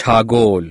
ছাগল